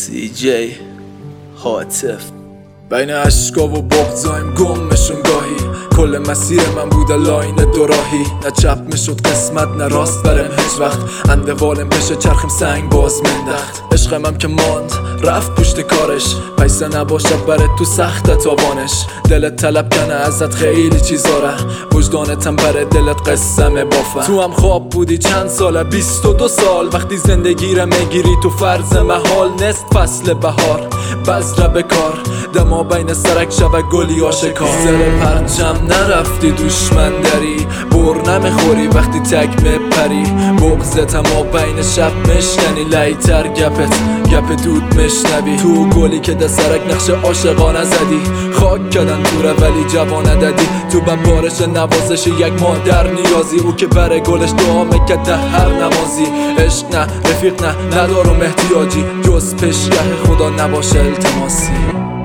CJ HCF Bajna është shkovu bok, zojmë gom me shumë gohi کل مسیر من بوده لاین دوراهی. نه چپ می‌شد قسمت نه راست برم هیچ وقت. اندوالم بشه چرخیم سنگ باز مندخت عشقمم که ماند رفت پشت کارش. پیسه نباشه بره تو سخت تاوانش دلت طلب کنه ازت خیلی چیزاره وجدانتم بره دلت قسمه بافه. تو هم خواب بودی چند ساله بیست و دو سال. وقتی زندگی رو می‌گیری تو فرض محال نست فصل بهار. بذره به کار. دما بین سرک شب گلی آشکار. زر پرچم نرفتی دشمن داری بر نمی‌خوری وقتی تک مپری بغزت اما بین شب مشکنی لیتر گپت. گپ دود مشنوی. تو گلی که ده سرک نقش عاشقانه زدی. خاک کردن تو ولی جوانه دادی تو بارش نوازش یک مادر نیازی. او که بره گلش دعا می‌کرد هر نمازی. عشق نه رفیق نه ندارم احتیاجی. جز پشگه خدا نباشه التماسی.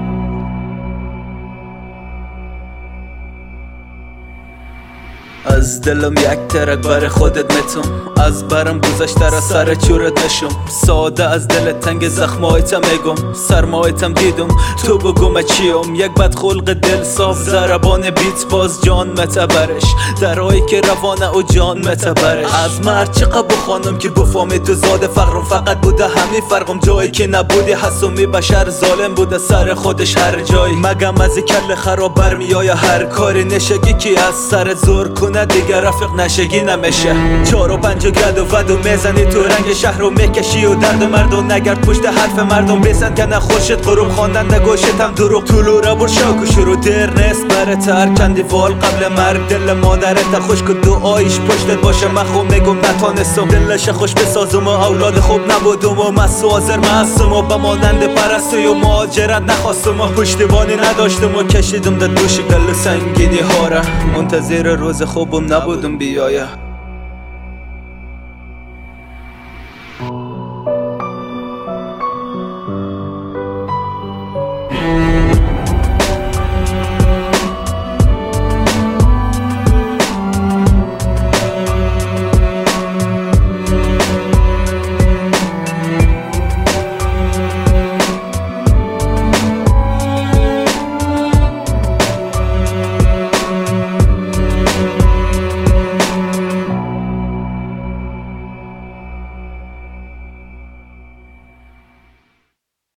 از دلم یک ترک بر خودت متم از برم گذشته را سر چورت نشم ساده از دل تنگ زخمایتم میگم. سرمایتم دیدم. تو بگم چیم. یک بد خلق دل صاف زربان بیت باز جان متبرش درایی که روانه و جان متبرش از مرد چقدر بخوانم که بفهمی تو زاده فقرم. فقط بوده همین فرقم. جایی که نبودی حسومی بشر ظالم بوده سر خودش هر جایی. مگم از کل خراب برمیای هر کاری. نشگی که از سر زور کنه دیگه رفیق نشگی نمیشه. چار و پنج و گد و ود و می‌زنی تو رنگ شهر رو می‌کشی و درد مردم. نگرد پشت حرف مردم بزن که نخوشت غروب خواندن نگوشتم دروغ. طولو را بر شاک و شروع دیر نیست. بره تر کندی وال قبل مرگ. دل مادرت خوش که دعایش پشتت باشه. من خوب میگم نتانستم دلش خوش بسازم و اولاد خوب نبودم و مسوازر معصوم و به پرستی و مهاجرت نخواستم و پشتیبانی نداشتم و کشیدم در دوش گل سنگینی ها را. منتظر روز بم نبودم بیایم